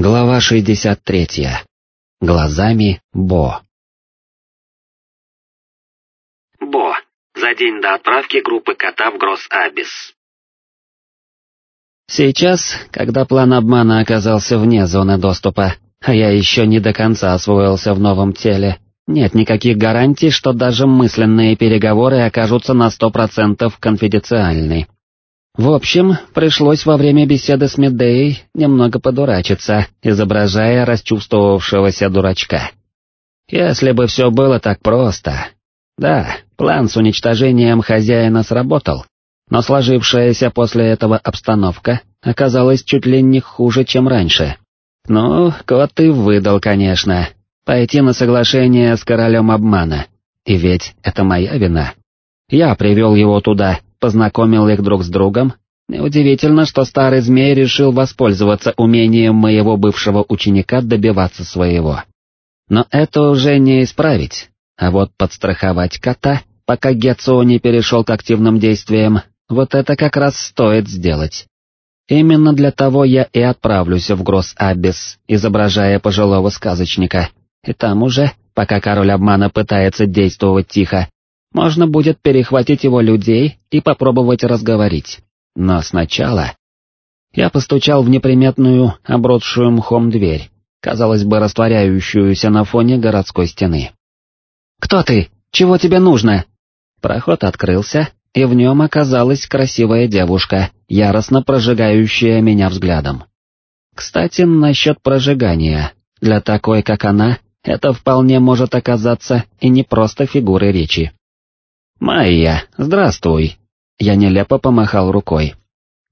Глава 63. Глазами Бо. Бо. За день до отправки группы кота в Гросс-Абис. Сейчас, когда план обмана оказался вне зоны доступа, а я еще не до конца освоился в новом теле, нет никаких гарантий, что даже мысленные переговоры окажутся на сто процентов конфиденциальны. В общем, пришлось во время беседы с Медеей немного подурачиться, изображая расчувствовавшегося дурачка. Если бы все было так просто... Да, план с уничтожением хозяина сработал, но сложившаяся после этого обстановка оказалась чуть ли не хуже, чем раньше. Ну, кот и выдал, конечно, пойти на соглашение с королем обмана, и ведь это моя вина. Я привел его туда, познакомил их друг с другом. Неудивительно, что старый змей решил воспользоваться умением моего бывшего ученика добиваться своего. Но это уже не исправить, а вот подстраховать кота, пока Гетсуо не перешел к активным действиям, вот это как раз стоит сделать. Именно для того я и отправлюсь в Гросс-Аббис, изображая пожилого сказочника, и там уже, пока король обмана пытается действовать тихо, можно будет перехватить его людей и попробовать разговорить. Но сначала... Я постучал в неприметную, обросшую мхом дверь, казалось бы, растворяющуюся на фоне городской стены. «Кто ты? Чего тебе нужно?» Проход открылся, и в нем оказалась красивая девушка, яростно прожигающая меня взглядом. Кстати, насчет прожигания. Для такой, как она, это вполне может оказаться и не просто фигурой речи. «Майя, здравствуй!» Я нелепо помахал рукой.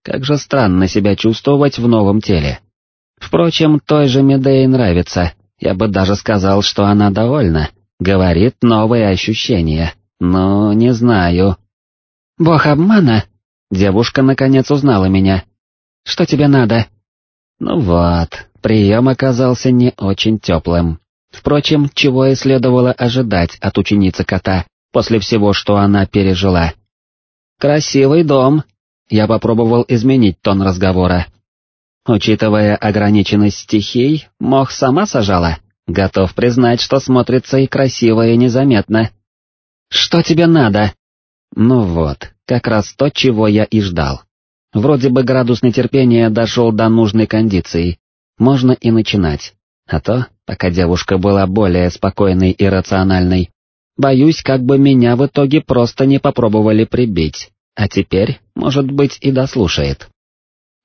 Как же странно себя чувствовать в новом теле. Впрочем, той же Медее нравится, я бы даже сказал, что она довольна, говорит новые ощущения, но не знаю. «Бог обмана?» Девушка наконец узнала меня. «Что тебе надо?» Ну вот, прием оказался не очень теплым. Впрочем, чего и следовало ожидать от ученицы кота, после всего, что она пережила. «Красивый дом», — я попробовал изменить тон разговора. Учитывая ограниченность стихий, мох сама сажала, готов признать, что смотрится и красиво, и незаметно. «Что тебе надо?» Ну вот, как раз то, чего я и ждал. Вроде бы градус нетерпения дошел до нужной кондиции, можно и начинать. А то, пока девушка была более спокойной и рациональной, Боюсь, как бы меня в итоге просто не попробовали прибить, а теперь, может быть, и дослушает.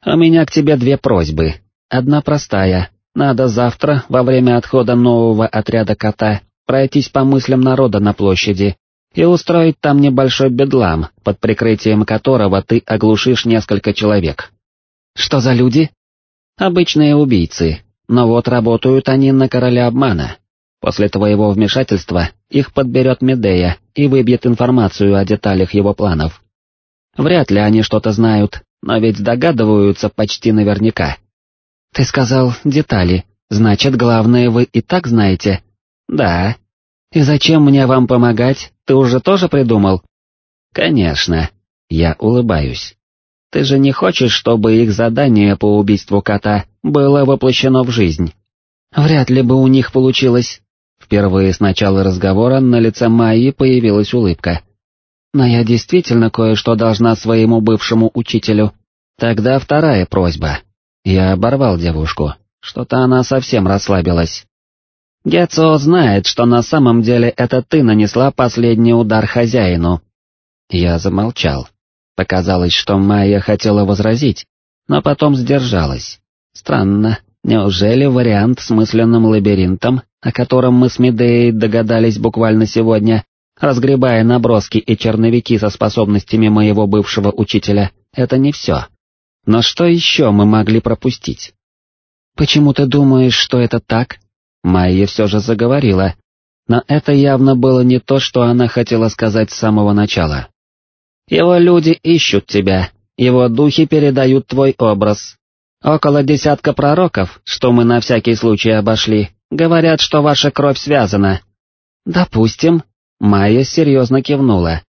У меня к тебе две просьбы. Одна простая. Надо завтра, во время отхода нового отряда кота, пройтись по мыслям народа на площади и устроить там небольшой бедлам, под прикрытием которого ты оглушишь несколько человек. Что за люди? Обычные убийцы, но вот работают они на короля обмана, После твоего вмешательства их подберет Медея и выбьет информацию о деталях его планов. Вряд ли они что-то знают, но ведь догадываются почти наверняка. Ты сказал «детали», значит, главное вы и так знаете? Да. И зачем мне вам помогать, ты уже тоже придумал? Конечно. Я улыбаюсь. Ты же не хочешь, чтобы их задание по убийству кота было воплощено в жизнь? Вряд ли бы у них получилось. Впервые с начала разговора на лице Майи появилась улыбка. «Но я действительно кое-что должна своему бывшему учителю. Тогда вторая просьба». Я оборвал девушку, что-то она совсем расслабилась. «Гетцо знает, что на самом деле это ты нанесла последний удар хозяину». Я замолчал. Показалось, что Майя хотела возразить, но потом сдержалась. Странно, неужели вариант с мысленным лабиринтом о котором мы с Медеей догадались буквально сегодня, разгребая наброски и черновики со способностями моего бывшего учителя, это не все. Но что еще мы могли пропустить? «Почему ты думаешь, что это так?» Майя все же заговорила, но это явно было не то, что она хотела сказать с самого начала. «Его люди ищут тебя, его духи передают твой образ. Около десятка пророков, что мы на всякий случай обошли, Говорят, что ваша кровь связана. Допустим. Майя серьезно кивнула.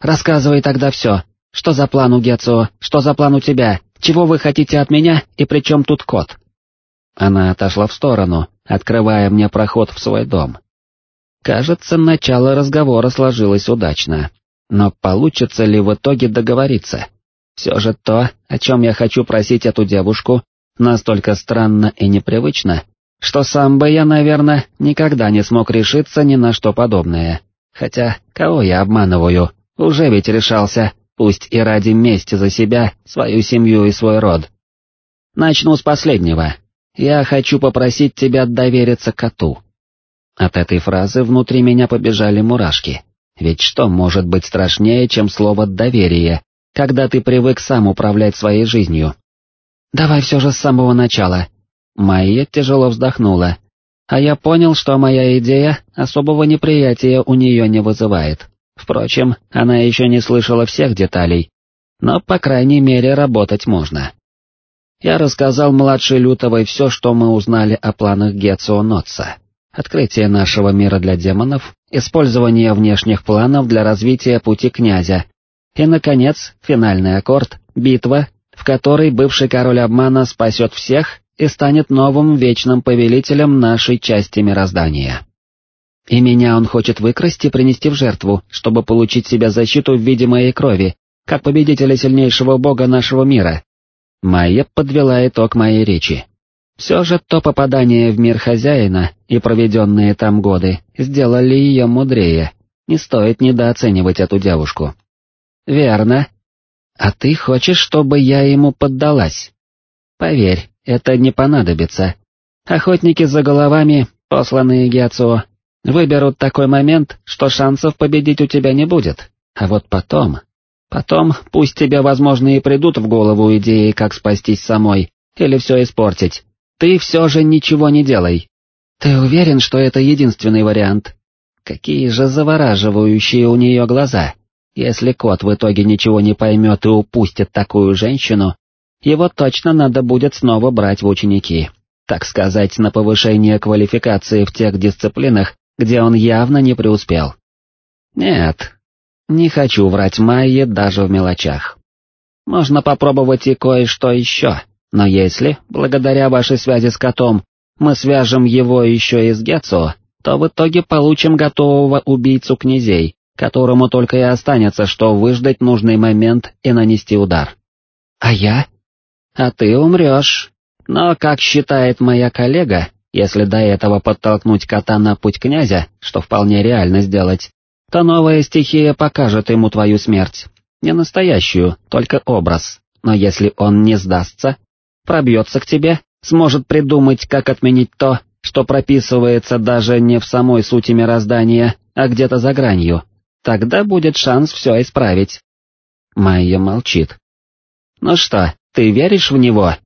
Рассказывай тогда все. Что за план у Гецо, что за план у тебя, чего вы хотите от меня и при чем тут кот? Она отошла в сторону, открывая мне проход в свой дом. Кажется, начало разговора сложилось удачно. Но получится ли в итоге договориться? Все же то, о чем я хочу просить эту девушку, настолько странно и непривычно, что сам бы я, наверное, никогда не смог решиться ни на что подобное. Хотя, кого я обманываю, уже ведь решался, пусть и ради мести за себя, свою семью и свой род. Начну с последнего. Я хочу попросить тебя довериться коту. От этой фразы внутри меня побежали мурашки. Ведь что может быть страшнее, чем слово «доверие», когда ты привык сам управлять своей жизнью? Давай все же с самого начала. Майя тяжело вздохнула. А я понял, что моя идея особого неприятия у нее не вызывает. Впрочем, она еще не слышала всех деталей. Но, по крайней мере, работать можно. Я рассказал младшей Лютовой все, что мы узнали о планах Гецио Нотса открытие нашего мира для демонов, использование внешних планов для развития пути князя, и, наконец, финальный аккорд — битва, в которой бывший король обмана спасет всех и станет новым вечным повелителем нашей части мироздания. И меня он хочет выкрасть и принести в жертву, чтобы получить себе защиту в виде моей крови, как победителя сильнейшего бога нашего мира. Майя подвела итог моей речи. Все же то попадание в мир хозяина и проведенные там годы сделали ее мудрее, не стоит недооценивать эту девушку. Верно. А ты хочешь, чтобы я ему поддалась? Поверь, это не понадобится. Охотники за головами, посланные Гецио, выберут такой момент, что шансов победить у тебя не будет. А вот потом... Потом пусть тебе, возможно, и придут в голову идеи, как спастись самой, или все испортить, ты все же ничего не делай. Ты уверен, что это единственный вариант? Какие же завораживающие у нее глаза. Если кот в итоге ничего не поймет и упустит такую женщину, его точно надо будет снова брать в ученики, так сказать, на повышение квалификации в тех дисциплинах, где он явно не преуспел. Нет, не хочу врать Майе даже в мелочах. Можно попробовать и кое-что еще. Но если, благодаря вашей связи с котом, мы свяжем его еще и с Гетсо, то в итоге получим готового убийцу князей, которому только и останется, что выждать нужный момент и нанести удар. А я? А ты умрешь. Но, как считает моя коллега, если до этого подтолкнуть кота на путь князя, что вполне реально сделать, то новая стихия покажет ему твою смерть. Не настоящую, только образ. Но если он не сдастся, пробьется к тебе, сможет придумать, как отменить то, что прописывается даже не в самой сути мироздания, а где-то за гранью. Тогда будет шанс все исправить. Майя молчит. «Ну что, ты веришь в него?»